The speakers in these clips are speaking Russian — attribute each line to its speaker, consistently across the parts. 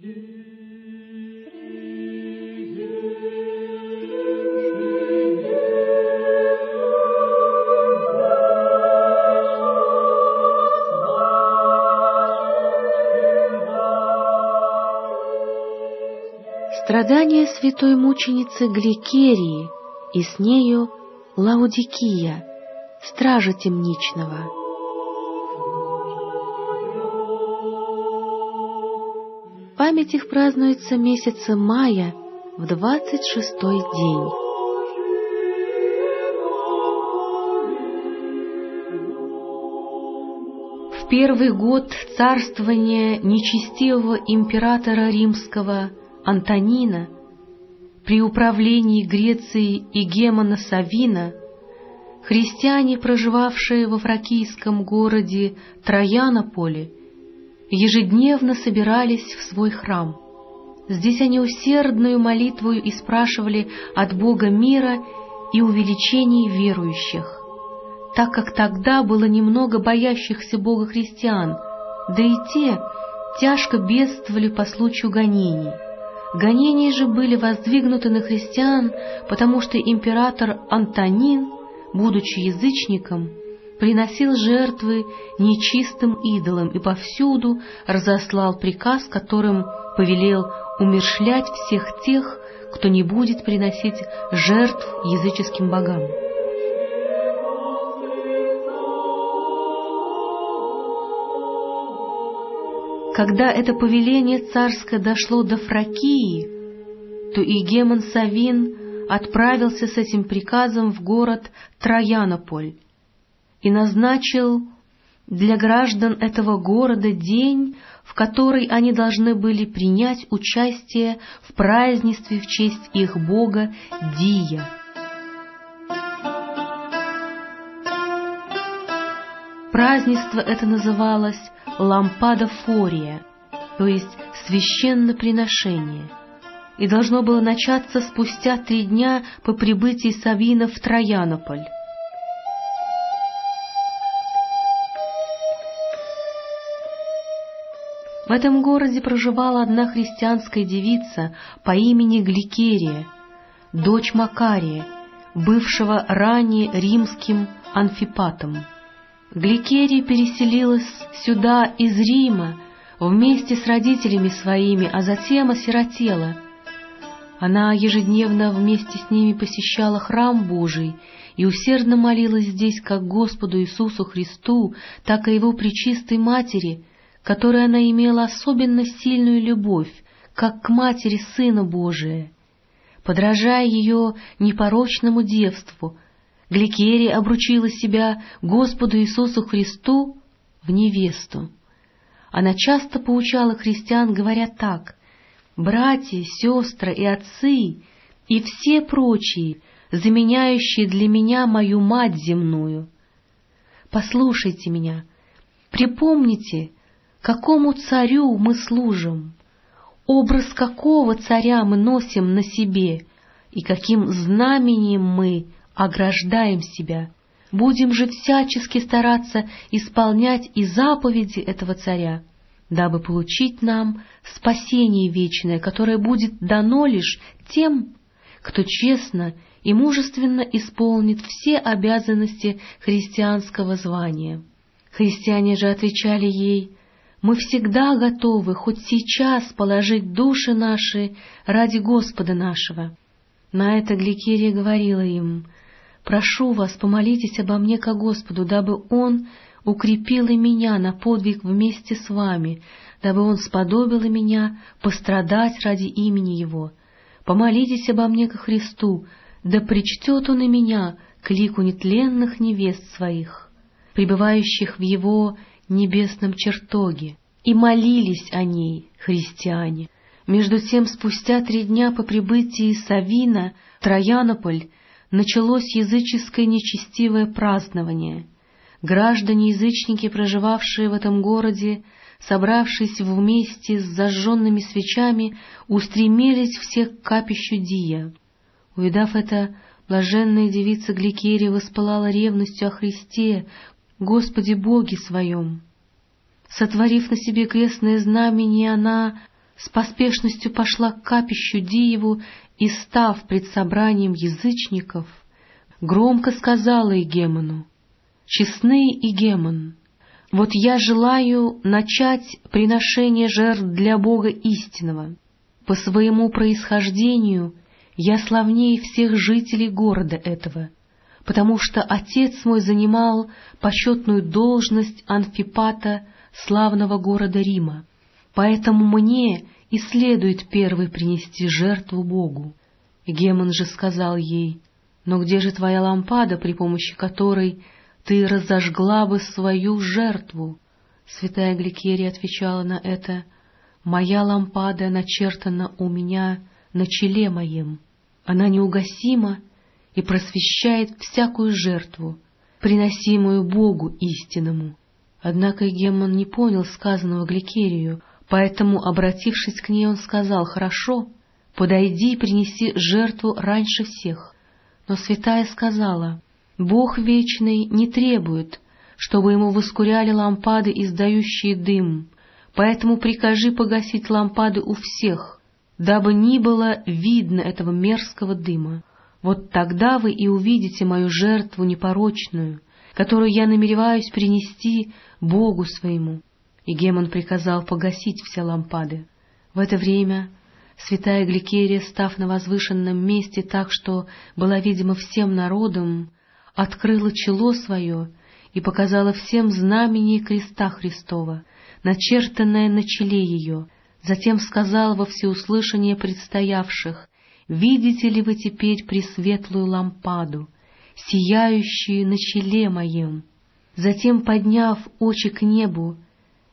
Speaker 1: Страдания святой мученицы Гликерии и с нею Лаудикия, стража темничного. Память их празднуется месяца мая в двадцать шестой день. В первый год царствования нечестивого императора римского Антонина при управлении Греции и Гемона Савина христиане, проживавшие во фракийском городе Троянополе, ежедневно собирались в свой храм. Здесь они усердную молитвою и спрашивали от Бога мира и увеличений верующих, так как тогда было немного боящихся Бога христиан, да и те тяжко бедствовали по случаю гонений. Гонения же были воздвигнуты на христиан, потому что император Антонин, будучи язычником, приносил жертвы нечистым идолам и повсюду разослал приказ, которым повелел умершлять всех тех, кто не будет приносить жертв языческим богам. Когда это повеление царское дошло до Фракии, то Игемон Савин отправился с этим приказом в город Троянополь и назначил для граждан этого города день, в который они должны были принять участие в празднестве в честь их бога Дия. Празднество это называлось лампада фория, то есть священноприношение, и должно было начаться спустя три дня по прибытии Савина в Троянополь. В этом городе проживала одна христианская девица по имени Гликерия, дочь Макария, бывшего ранее римским Анфипатом. Гликерия переселилась сюда из Рима вместе с родителями своими, а затем осиротела. Она ежедневно вместе с ними посещала храм Божий и усердно молилась здесь как Господу Иисусу Христу, так и Его Пречистой Матери, которой она имела особенно сильную любовь, как к матери Сына Божия. Подражая ее непорочному девству, Гликерия обручила себя Господу Иисусу Христу в невесту. Она часто поучала христиан, говоря так, «Братья, сестры и отцы, и все прочие, заменяющие для меня мою мать земную, послушайте меня, припомните, какому царю мы служим, образ какого царя мы носим на себе и каким знамением мы ограждаем себя. Будем же всячески стараться исполнять и заповеди этого царя, дабы получить нам спасение вечное, которое будет дано лишь тем, кто честно и мужественно исполнит все обязанности христианского звания. Христиане же отвечали ей, «Мы всегда готовы хоть сейчас положить души наши ради Господа нашего». На это Гликерия говорила им, Прошу вас, помолитесь обо мне ко Господу, дабы Он укрепил и меня на подвиг вместе с вами, дабы Он сподобил и меня пострадать ради имени Его. Помолитесь обо мне ко Христу, да причтет Он и меня к лику нетленных невест своих, пребывающих в Его небесном чертоге. И молились о ней христиане. Между тем, спустя три дня по прибытии Савина, Троянополь, началось языческое нечестивое празднование. Граждане-язычники, проживавшие в этом городе, собравшись вместе с зажженными свечами, устремились все к капищу Дия. Увидав это, блаженная девица Гликерия воспылала ревностью о Христе, Господе Боге своем. Сотворив на себе крестное знамение, она с поспешностью пошла к капищу Диеву и, став пред собранием язычников, громко сказала Игемону, «Честный Игемон, вот я желаю начать приношение жертв для Бога истинного. По своему происхождению я славнее всех жителей города этого, потому что отец мой занимал почетную должность анфипата славного города Рима. Поэтому мне и следует первой принести жертву Богу. Гемон же сказал ей, «Но где же твоя лампада, при помощи которой ты разожгла бы свою жертву?» Святая Гликерия отвечала на это, «Моя лампада начертана у меня на челе моем. Она неугасима и просвещает всякую жертву, приносимую Богу истинному». Однако Геммон не понял сказанного Гликерию, поэтому, обратившись к ней, он сказал, «Хорошо, подойди и принеси жертву раньше всех». Но святая сказала, «Бог вечный не требует, чтобы ему воскуряли лампады, издающие дым, поэтому прикажи погасить лампады у всех, дабы не было видно этого мерзкого дыма. Вот тогда вы и увидите мою жертву непорочную, которую я намереваюсь принести Богу своему». И Гемон приказал погасить все лампады. В это время святая Гликерия, став на возвышенном месте так, что была видима всем народом, открыла чело свое и показала всем знамение креста Христова, начертанное на челе ее, затем сказала во всеуслышание предстоявших, «Видите ли вы теперь пресветлую лампаду, сияющую на челе моем?» Затем, подняв очи к небу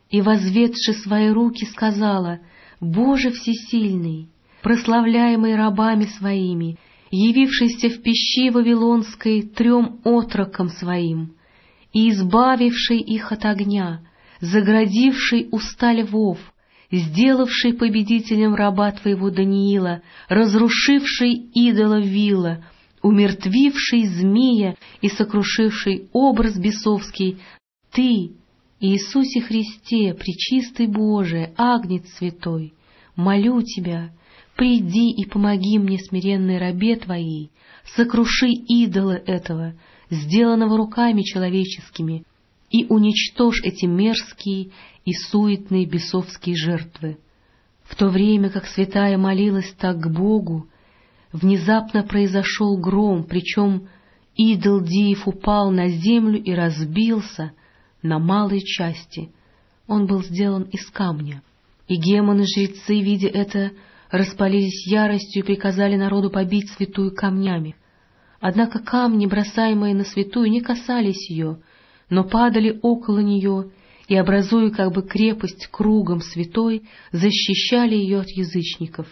Speaker 1: и возведши свои руки, сказала, «Боже всесильный, прославляемый рабами своими, явившийся в пещи Вавилонской трем отрокам своим, и избавивший их от огня, заградивший уста львов, сделавший победителем раба твоего Даниила, разрушивший идола Вила, умертвивший змея и сокрушивший образ бесовский, Ты, Иисусе Христе, Пречистый Боже, Агнец Святой, молю Тебя, приди и помоги мне, смиренной рабе Твоей, сокруши идола этого, сделанного руками человеческими, и уничтожь эти мерзкие и суетные бесовские жертвы. В то время, как святая молилась так к Богу, внезапно произошел гром, причем идол Диев упал на землю и разбился на малые части. Он был сделан из камня. И гемоны-жрецы, видя это, распалились яростью и приказали народу побить святую камнями. Однако камни, бросаемые на святую, не касались ее, но падали около нее и, образуя как бы крепость кругом святой, защищали ее от язычников.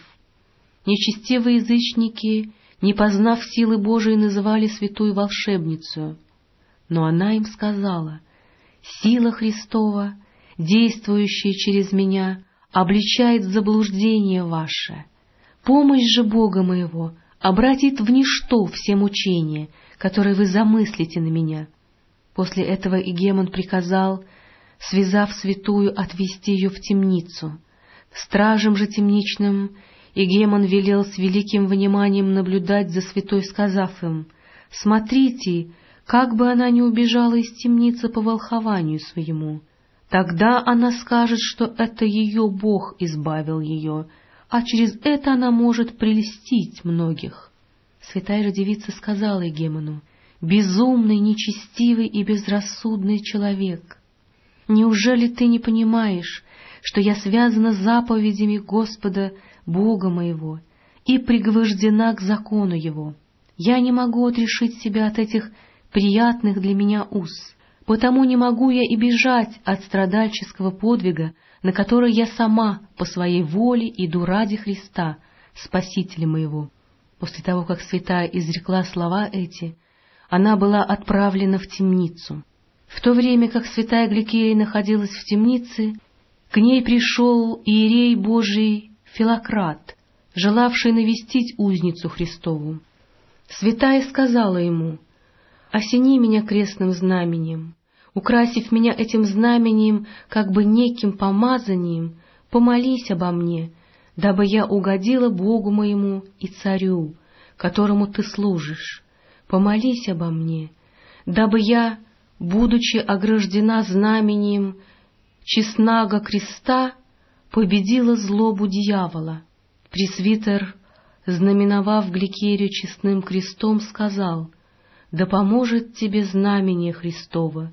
Speaker 1: Нечестивые язычники, не познав силы Божией, называли святую волшебницу. Но она им сказала, «Сила Христова, действующая через меня, обличает заблуждение ваше. Помощь же Бога моего обратит в ничто все мучения, которые вы замыслите на меня». После этого Игемон приказал, связав святую, отвести ее в темницу. Стражем же темничным и Гемон велел с великим вниманием наблюдать за святой, сказав им, «Смотрите, как бы она не убежала из темницы по волхованию своему. Тогда она скажет, что это ее Бог избавил ее, а через это она может прельстить многих». Святая же девица сказала Гемону, «Безумный, нечестивый и безрассудный человек, неужели ты не понимаешь, что я связана заповедями Господа Бога моего, и пригвождена к закону Его. Я не могу отрешить себя от этих приятных для меня уз, потому не могу я и бежать от страдальческого подвига, на который я сама по своей воле иду ради Христа, Спасителя моего. После того, как святая изрекла слова эти, она была отправлена в темницу. В то время как святая Гликерия находилась в темнице, к ней пришел иерей Божий Филократ, желавший навестить узницу Христову. Святая сказала ему, «Осени меня крестным знаменем, украсив меня этим знамением, как бы неким помазанием, помолись обо мне, дабы я угодила Богу моему и царю, которому ты служишь. Помолись обо мне, дабы я, будучи ограждена знамением честнага креста, победила злобу дьявола. Пресвитер, знаменовав Гликерию честным крестом, сказал, «Да поможет тебе знамение Христово,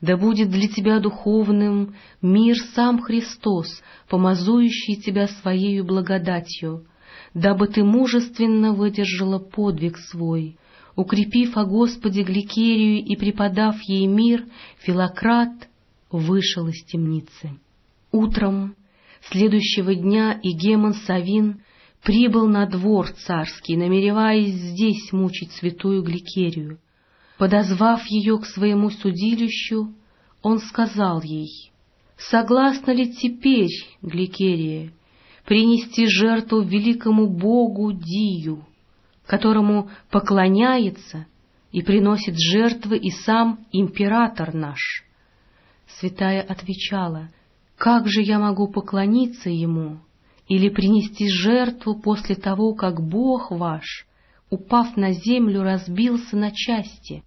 Speaker 1: да будет для тебя духовным мир сам Христос, помазующий тебя Своею благодатью, дабы ты мужественно выдержала подвиг свой, укрепив о Господе Гликерию и преподав ей мир, Филократ вышел из темницы. Утром следующего дня Игемон Савин прибыл на двор царский, намереваясь здесь мучить святую Гликерию. Подозвав ее к своему судилищу, он сказал ей, «Согласна ли теперь, Гликерия, принести жертву великому богу Дию, которому поклоняется и приносит жертвы и сам император наш?» Святая отвечала, «Как же я могу поклониться ему или принести жертву после того, как Бог ваш, упав на землю, разбился на части,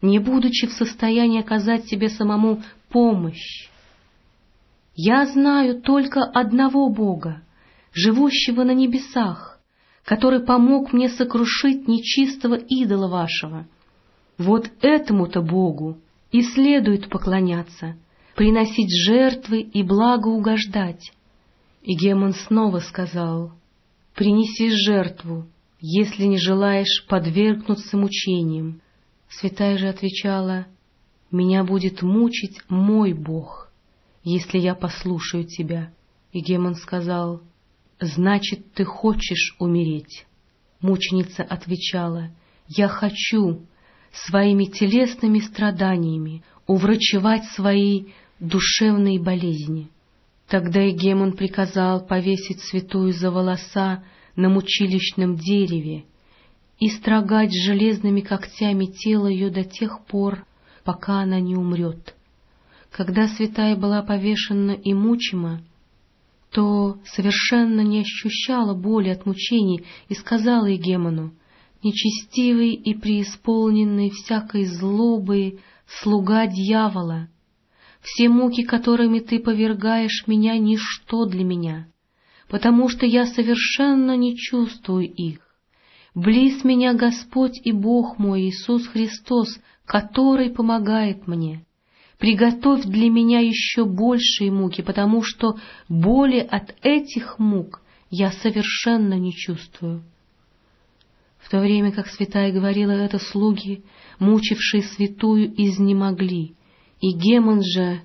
Speaker 1: не будучи в состоянии оказать себе самому помощь? Я знаю только одного Бога, живущего на небесах, который помог мне сокрушить нечистого идола вашего. Вот этому-то Богу и следует поклоняться, приносить жертвы и благо угождать. И Гемон снова сказал, «Принеси жертву, если не желаешь подвергнуться мучениям». Святая же отвечала, «Меня будет мучить мой Бог, если я послушаю тебя». И Гемон сказал, «Значит, ты хочешь умереть?» Мученица отвечала, «Я хочу, своими телесными страданиями уврачевать свои душевные болезни. Тогда Егемон приказал повесить святую за волоса на мучилищном дереве и строгать железными когтями тело ее до тех пор, пока она не умрет. Когда святая была повешена и мучима, то совершенно не ощущала боли от мучений и сказала Егемону, нечестивый и преисполненный всякой злобы слуга дьявола, все муки, которыми ты повергаешь меня, — ничто для меня, потому что я совершенно не чувствую их. Близ меня Господь и Бог мой Иисус Христос, который помогает мне. Приготовь для меня еще большие муки, потому что боли от этих мук я совершенно не чувствую. В то время как святая говорила это, слуги, мучившие святую, изнемогли, и Гемон же,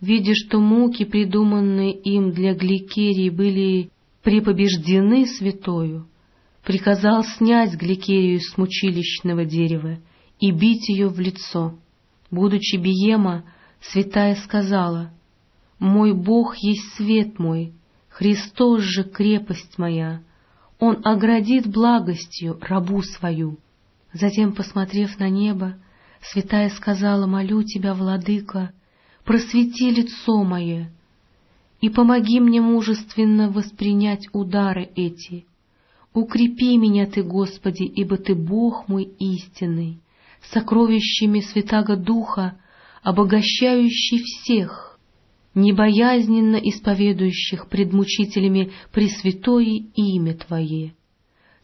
Speaker 1: видя, что муки, придуманные им для Гликерии, были припобеждены святою, приказал снять Гликерию с мучилищного дерева и бить ее в лицо. Будучи Биема, святая сказала, «Мой Бог есть свет мой, Христос же крепость моя, он оградит благостью рабу свою. Затем, посмотрев на небо, святая сказала, молю тебя, владыка, просвети лицо мое и помоги мне мужественно воспринять удары эти. Укрепи меня ты, Господи, ибо ты Бог мой истинный, сокровищами Святаго Духа, обогащающий всех, небоязненно исповедующих пред мучителями Пресвятое имя Твое.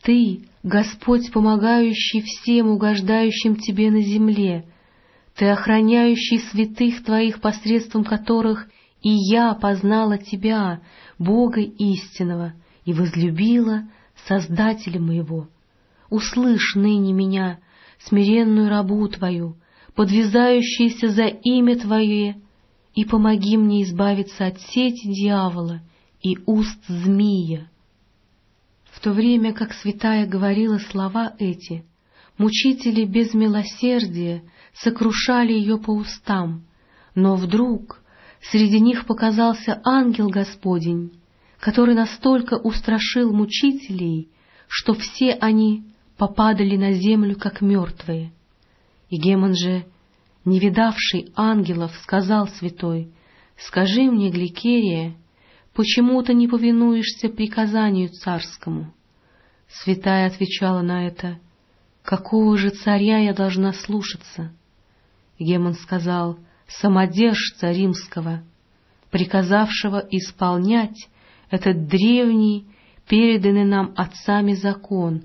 Speaker 1: Ты, Господь, помогающий всем угождающим Тебе на земле, Ты, охраняющий святых Твоих, посредством которых и я познала Тебя, Бога истинного, и возлюбила Создателя моего. Услышь ныне меня, смиренную рабу Твою, подвязающуюся за имя Твое, и помоги мне избавиться от сети дьявола и уст змея. В то время как святая говорила слова эти, мучители без милосердия сокрушали ее по устам, но вдруг среди них показался ангел Господень, который настолько устрашил мучителей, что все они попадали на землю, как мертвые. И Гемон же не видавший ангелов, сказал святой, «Скажи мне, Гликерия, почему ты не повинуешься приказанию царскому?» Святая отвечала на это, «Какого же царя я должна слушаться?» Гемон сказал, «Самодержца римского, приказавшего исполнять этот древний, переданный нам отцами закон,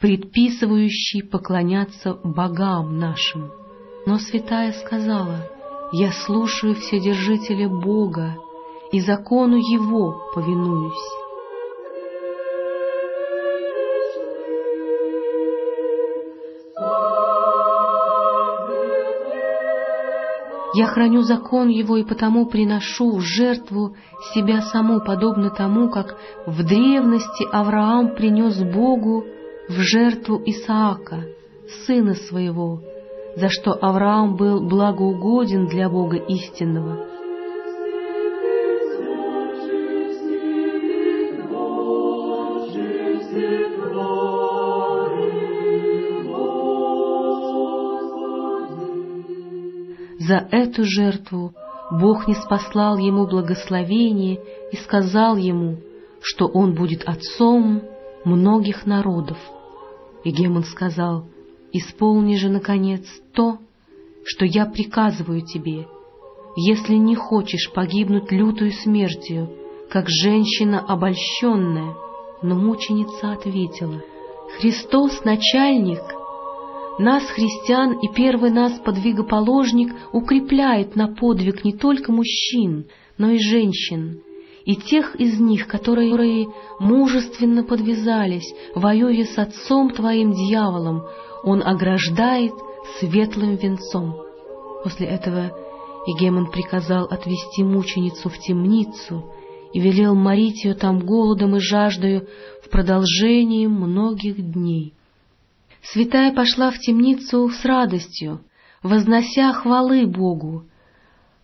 Speaker 1: предписывающий поклоняться богам нашим». Но святая сказала, «Я слушаю Вседержителя Бога, и закону Его повинуюсь». Я храню закон его и потому приношу в жертву себя саму, подобно тому, как в древности Авраам принес Богу в жертву Исаака, сына своего, за что Авраам был благоугоден для Бога истинного. За эту жертву Бог не спаслал ему благословение и сказал ему, что он будет отцом многих народов. И Гемон сказал, «Исполни же, наконец, то, что я приказываю тебе, если не хочешь погибнуть лютую смертью, как женщина обольщенная». Но мученица ответила, «Христос — начальник — нас, христиан, и первый нас подвигоположник укрепляет на подвиг не только мужчин, но и женщин, и тех из них, которые мужественно подвязались, воюя с отцом твоим дьяволом, он ограждает светлым венцом. После этого Егемон приказал отвести мученицу в темницу и велел морить ее там голодом и жаждою в продолжении многих дней. Святая пошла в темницу с радостью, вознося хвалы Богу.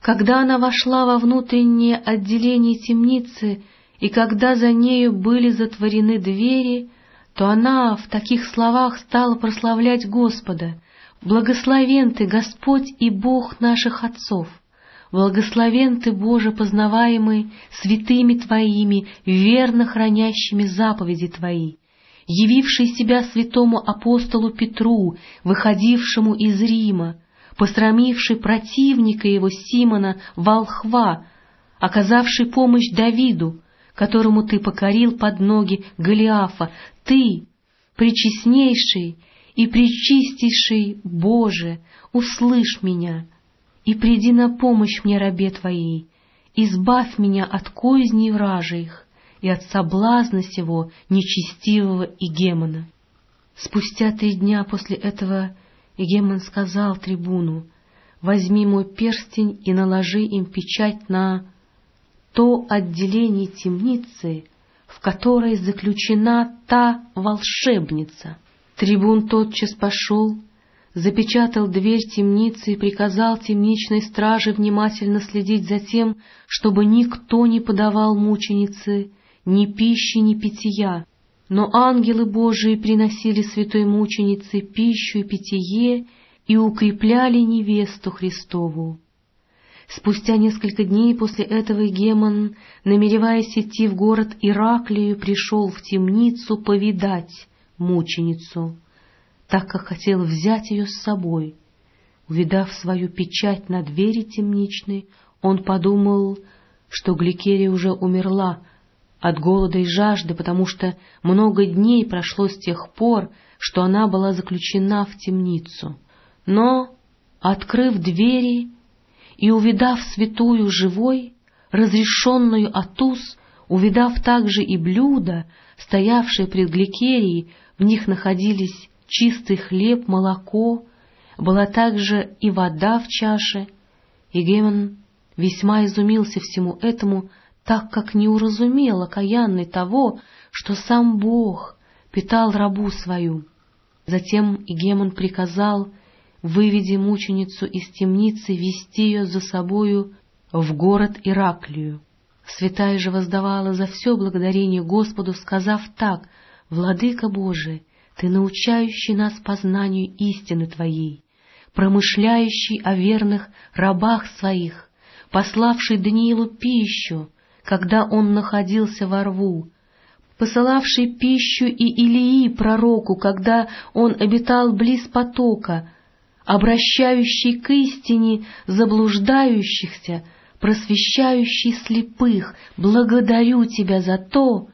Speaker 1: Когда она вошла во внутреннее отделение темницы, и когда за нею были затворены двери, то она в таких словах стала прославлять Господа. «Благословен Ты, Господь и Бог наших отцов! Благословен Ты, Боже, познаваемый святыми Твоими, верно хранящими заповеди Твои!» явивший себя святому апостолу Петру, выходившему из Рима, посрамивший противника его Симона Волхва, оказавший помощь Давиду, которому ты покорил под ноги Голиафа, ты, причестнейший и причистейший Боже, услышь меня и приди на помощь мне, рабе Твоей, избавь меня от козней вражьих и от соблазна сего нечестивого Игемона. Спустя три дня после этого Игемон сказал трибуну, «Возьми мой перстень и наложи им печать на то отделение темницы, в которой заключена та волшебница». Трибун тотчас пошел, запечатал дверь темницы и приказал темничной страже внимательно следить за тем, чтобы никто не подавал мученице ни пищи, ни питья, но ангелы Божии приносили святой мученице пищу и питье и укрепляли невесту Христову. Спустя несколько дней после этого Гемон, намереваясь идти в город Ираклию, пришел в темницу повидать мученицу, так как хотел взять ее с собой. Увидав свою печать на двери темничной, он подумал, что Гликерия уже умерла, от голода и жажды, потому что много дней прошло с тех пор, что она была заключена в темницу. Но, открыв двери и увидав святую живой, разрешенную от увидав также и блюда, стоявшие пред Гликерией, в них находились чистый хлеб, молоко, была также и вода в чаше, и Гемон весьма изумился всему этому, так как не уразумел окаянный того, что сам Бог питал рабу свою. Затем Игемон приказал, выведи мученицу из темницы, вести ее за собою в город Ираклию. Святая же воздавала за все благодарение Господу, сказав так, «Владыка Божий, Ты научающий нас познанию истины Твоей, промышляющий о верных рабах Своих, пославший Даниилу пищу, когда он находился во рву, посылавший пищу и Илии пророку, когда он обитал близ потока, обращающий к истине заблуждающихся, просвещающий слепых, благодарю Тебя за то,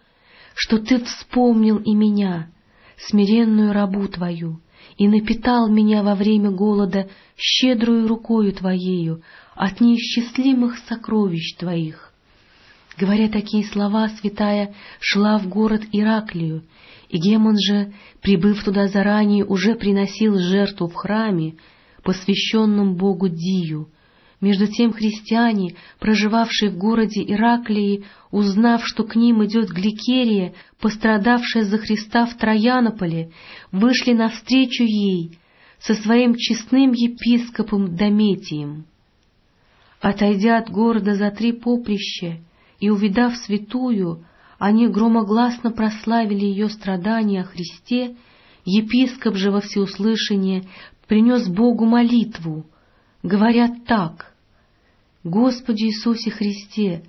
Speaker 1: что Ты вспомнил и меня, смиренную рабу Твою, и напитал меня во время голода щедрую рукою Твоею от неисчислимых сокровищ Твоих. Говоря такие слова, святая шла в город Ираклию, и Гемон же, прибыв туда заранее, уже приносил жертву в храме, посвященном Богу Дию. Между тем христиане, проживавшие в городе Ираклии, узнав, что к ним идет Гликерия, пострадавшая за Христа в Троянополе, вышли навстречу ей со своим честным епископом Дометием. Отойдя от города за три поприща и увидав святую, они громогласно прославили ее страдания о Христе, епископ же во всеуслышание принес Богу молитву, говорят так, «Господи Иисусе Христе,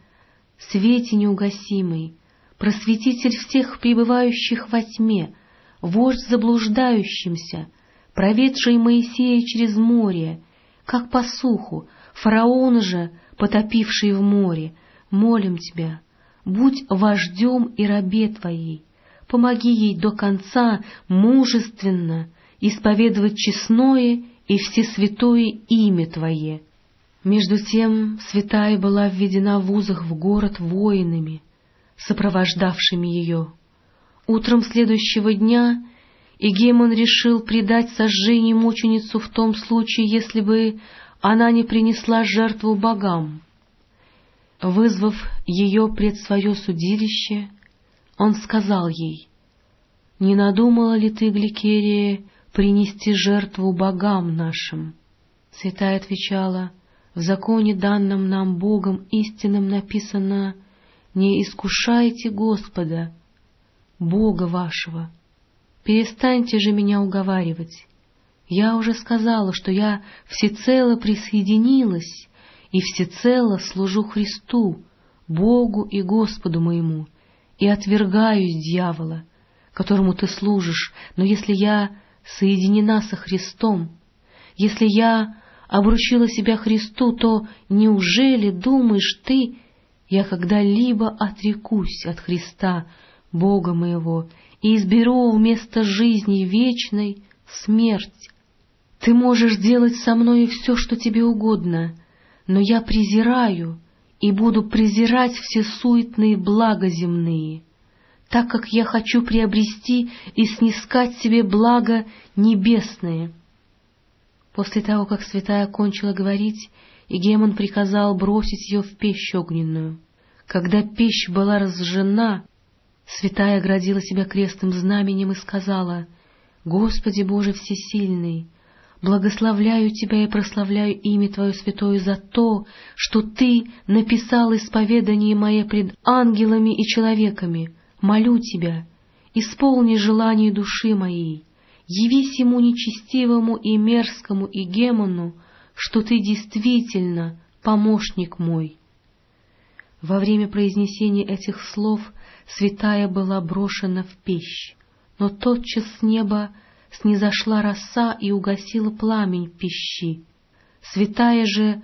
Speaker 1: свете неугасимый, просветитель всех пребывающих во тьме, вождь заблуждающимся, проведший Моисея через море, как по суху, фараон же, потопивший в море, молим Тебя, будь вождем и рабе Твоей, помоги ей до конца мужественно исповедовать честное и всесвятое имя Твое, между тем святая была введена в узах в город воинами, сопровождавшими ее. Утром следующего дня Игемон решил предать сожжению мученицу в том случае, если бы она не принесла жертву богам. Вызвав ее пред свое судилище, он сказал ей, «Не надумала ли ты, Гликерия, принести жертву богам нашим?» Святая отвечала, — в законе, данном нам Богом истинным, написано «Не искушайте Господа, Бога вашего». Перестаньте же меня уговаривать. Я уже сказала, что я всецело присоединилась и всецело служу Христу, Богу и Господу моему, и отвергаюсь дьявола, которому ты служишь, но если я соединена со Христом, если я обручила себя Христу, то неужели думаешь ты, я когда-либо отрекусь от Христа, Бога моего, и изберу вместо жизни вечной смерть? Ты можешь делать со мной все, что тебе угодно, но я презираю и буду презирать все суетные блага земные, так как я хочу приобрести и снискать себе благо небесное. После того, как святая кончила говорить, Игемон приказал бросить ее в печь огненную. Когда печь была разжжена, святая оградила себя крестным знаменем и сказала, «Господи Боже Всесильный, благословляю Тебя и прославляю имя Твое святое за то, что Ты написал исповедание мое пред ангелами и человеками. Молю Тебя, исполни желание души моей» явись ему нечестивому и мерзкому и гемону, что ты действительно помощник мой. Во время произнесения этих слов святая была брошена в пещь, но тотчас с неба снизошла роса и угасила пламень пищи. Святая же,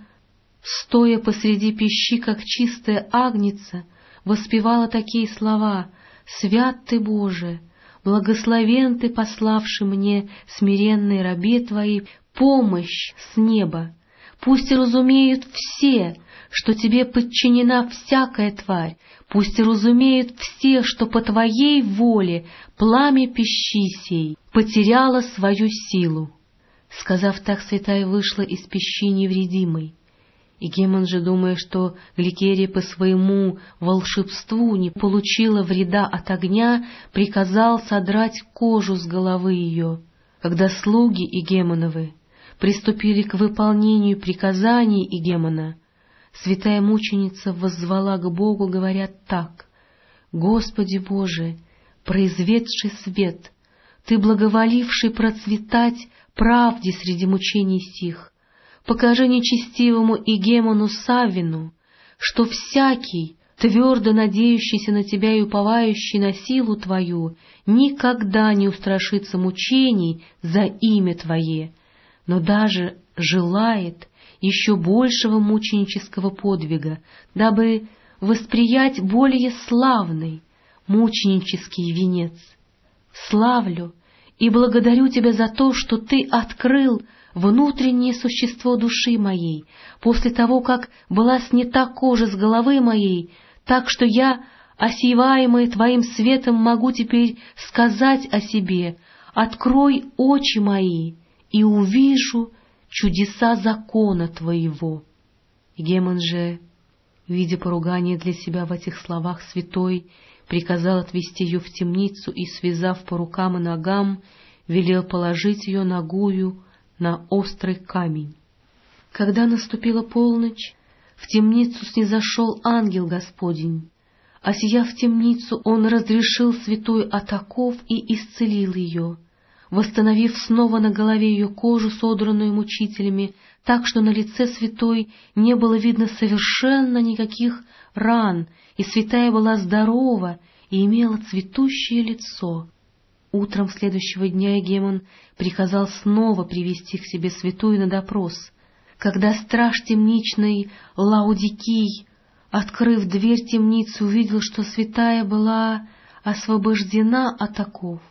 Speaker 1: стоя посреди пищи, как чистая агница, воспевала такие слова «Свят ты, Боже!» Благословен Ты, пославший мне, смиренной рабе Твоей, помощь с неба. Пусть разумеют все, что Тебе подчинена всякая тварь, пусть разумеют все, что по Твоей воле пламя пищи сей потеряло свою силу. Сказав так, святая вышла из пищи невредимой. И Гемон же, думая, что Гликерия по своему волшебству не получила вреда от огня, приказал содрать кожу с головы ее. Когда слуги Игемоновы приступили к выполнению приказаний Игемона, святая мученица воззвала к Богу, говоря так, «Господи Боже, произведший свет, Ты благоволивший процветать правде среди мучений сих, покажи нечестивому Игемону Савину, что всякий, твердо надеющийся на тебя и уповающий на силу твою, никогда не устрашится мучений за имя твое, но даже желает еще большего мученического подвига, дабы восприять более славный мученический венец. Славлю и благодарю Тебя за то, что Ты открыл внутреннее существо души моей, после того, как была снята кожа с головы моей, так что я, осеваемый Твоим светом, могу теперь сказать о себе, «Открой очи мои, и увижу чудеса закона Твоего». Гемон же, видя поругание для себя в этих словах святой, приказал отвести ее в темницу и, связав по рукам и ногам, велел положить ее ногую на острый камень. Когда наступила полночь, в темницу снизошел ангел Господень, а сия в темницу он разрешил святой атаков и исцелил ее, восстановив снова на голове ее кожу, содранную мучителями, так что на лице святой не было видно совершенно никаких ран, и святая была здорова и имела цветущее лицо. Утром следующего дня Егемон приказал снова привести к себе святую на допрос. Когда страж темничный Лаудикий, открыв дверь темницы, увидел, что святая была освобождена от оков,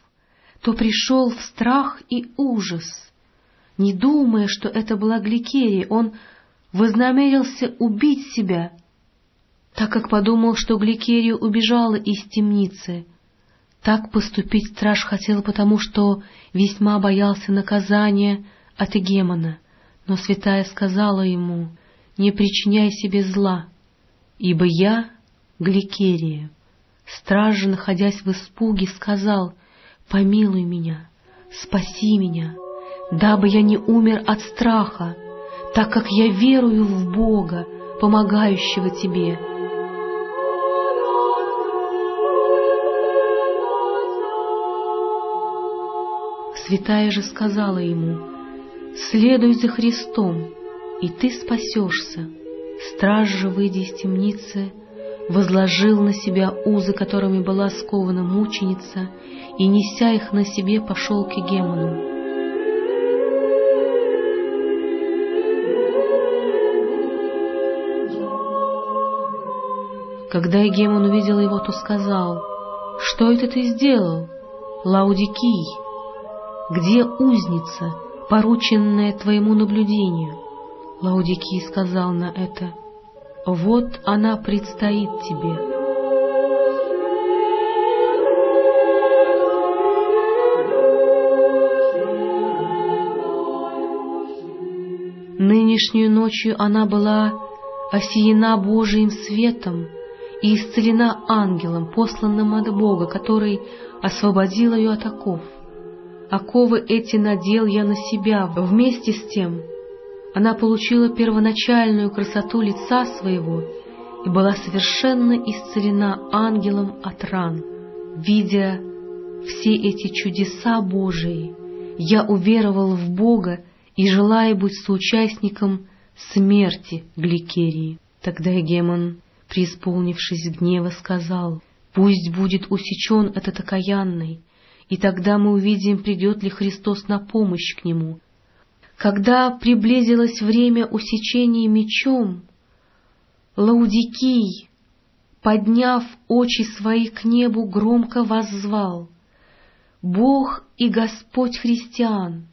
Speaker 1: то пришел в страх и ужас. Не думая, что это была Гликерия, он вознамерился убить себя, так как подумал, что Гликерия убежала из темницы — так поступить страж хотел потому, что весьма боялся наказания от Эгемона, но святая сказала ему, «Не причиняй себе зла, ибо я — Гликерия». Страж же, находясь в испуге, сказал, «Помилуй меня, спаси меня, дабы я не умер от страха, так как я верую в Бога, помогающего тебе». Святая же сказала ему, «Следуй за Христом, и ты спасешься». Страж же, выйдя из темницы, возложил на себя узы, которыми была скована мученица, и, неся их на себе, пошел к Егемону. Когда Егемон увидел его, то сказал, «Что это ты сделал, Лаудикий?» Где узница, порученная твоему наблюдению? Лаудикий сказал на это, вот она предстоит тебе. Нынешнюю ночью она была осиена Божиим светом и исцелена ангелом, посланным от Бога, который освободил ее от оков. Оковы эти надел я на себя. Вместе с тем она получила первоначальную красоту лица своего и была совершенно исцелена ангелом от ран. Видя все эти чудеса Божии, я уверовал в Бога и желаю быть соучастником смерти Гликерии. Тогда Егемон, преисполнившись гнева, сказал, «Пусть будет усечен этот окаянный, и тогда мы увидим, придет ли Христос на помощь к нему. Когда приблизилось время усечения мечом, Лаудикий, подняв очи свои к небу, громко воззвал, «Бог и Господь христиан,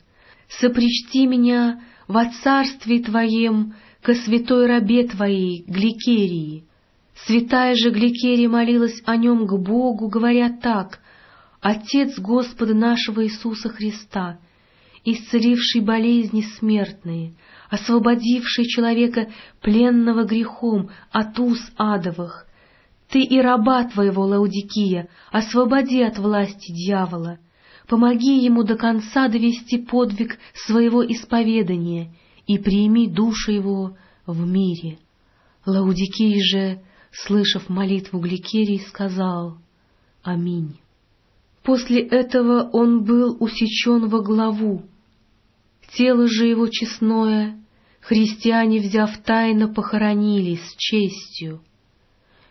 Speaker 1: сопричти меня во царстве Твоем ко святой рабе Твоей, Гликерии». Святая же Гликерия молилась о нем к Богу, говоря так, Отец Господа нашего Иисуса Христа, исцеливший болезни смертные, освободивший человека пленного грехом от уз адовых, ты и раба твоего, Лаудикия, освободи от власти дьявола, помоги ему до конца довести подвиг своего исповедания и прими душу его в мире. Лаудикий же, слышав молитву Гликерии, сказал «Аминь». После этого он был усечен во главу. Тело же его честное христиане, взяв тайно, похоронили с честью.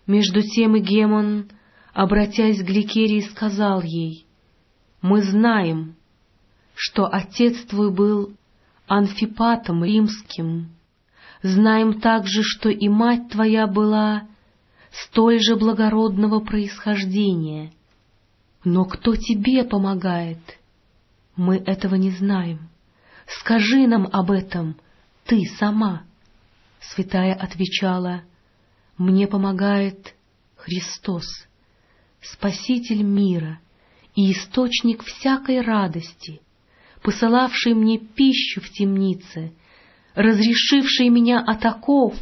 Speaker 1: Между тем и Гемон, обратясь к Гликерии, сказал ей, «Мы знаем, что отец твой был Анфипатом римским, знаем также, что и мать твоя была столь же благородного происхождения. Но кто тебе помогает? Мы этого не знаем. Скажи нам об этом, ты сама. Святая отвечала, мне помогает Христос, Спаситель мира и источник всякой радости, посылавший мне пищу в темнице, разрешивший меня от оков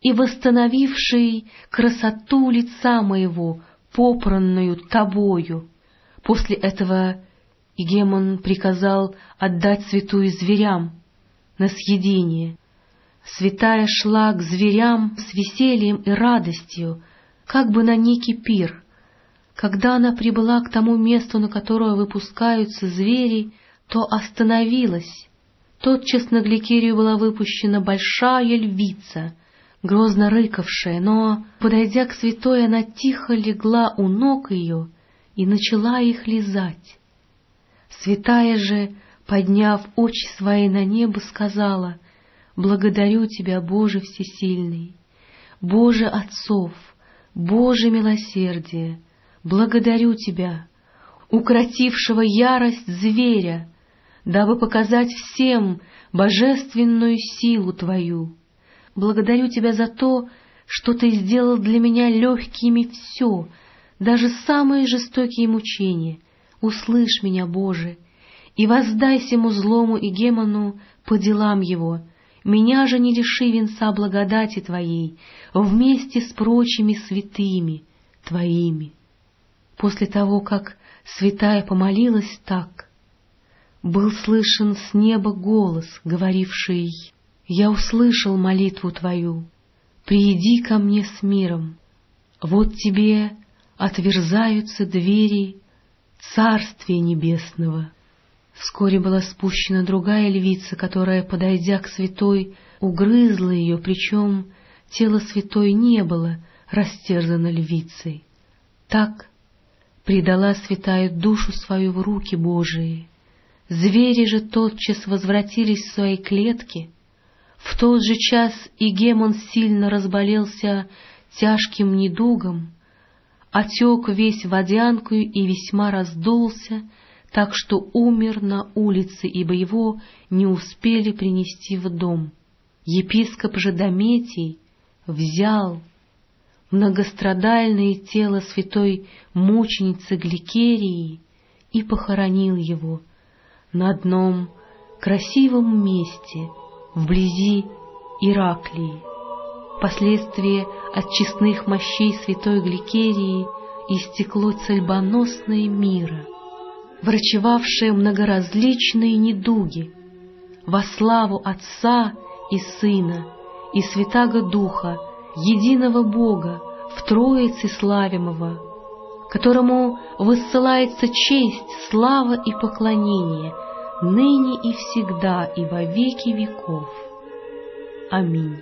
Speaker 1: и восстановивший красоту лица моего, попранную тобою. После этого Игемон приказал отдать святую зверям на съедение. Святая шла к зверям с весельем и радостью, как бы на некий пир. Когда она прибыла к тому месту, на которое выпускаются звери, то остановилась. Тотчас на Гликерию была выпущена большая львица, грозно рыкавшая, но, подойдя к святой, она тихо легла у ног ее и начала их лизать. Святая же, подняв очи свои на небо, сказала, «Благодарю Тебя, Боже Всесильный, Боже Отцов, Боже Милосердие, благодарю Тебя, укротившего ярость зверя, дабы показать всем божественную силу Твою. Благодарю Тебя за то, что Ты сделал для меня легкими все, даже самые жестокие мучения. Услышь меня, Боже, и воздай всему злому и гемону по делам его. Меня же не реши венца благодати Твоей вместе с прочими святыми Твоими. После того, как святая помолилась так, был слышен с неба голос, говоривший, «Я услышал молитву твою, приди ко мне с миром, вот тебе отверзаются двери Царствия Небесного». Вскоре была спущена другая львица, которая, подойдя к святой, угрызла ее, причем тело святой не было растерзано львицей. Так предала святая душу свою в руки Божии. Звери же тотчас возвратились в свои клетки. В тот же час и Гемон сильно разболелся тяжким недугом, отек весь водянкою и весьма раздулся, так что умер на улице, ибо его не успели принести в дом. Епископ же Дометий взял многострадальное тело святой мученицы Гликерии и похоронил его на одном красивом месте вблизи Ираклии. Впоследствии от честных мощей святой Гликерии истекло цельбоносное мира, врачевавшее многоразличные недуги во славу Отца и Сына и Святаго Духа, единого Бога, в Троице славимого, которому высылается честь, слава и поклонение ныне и всегда и во веки веков. Аминь.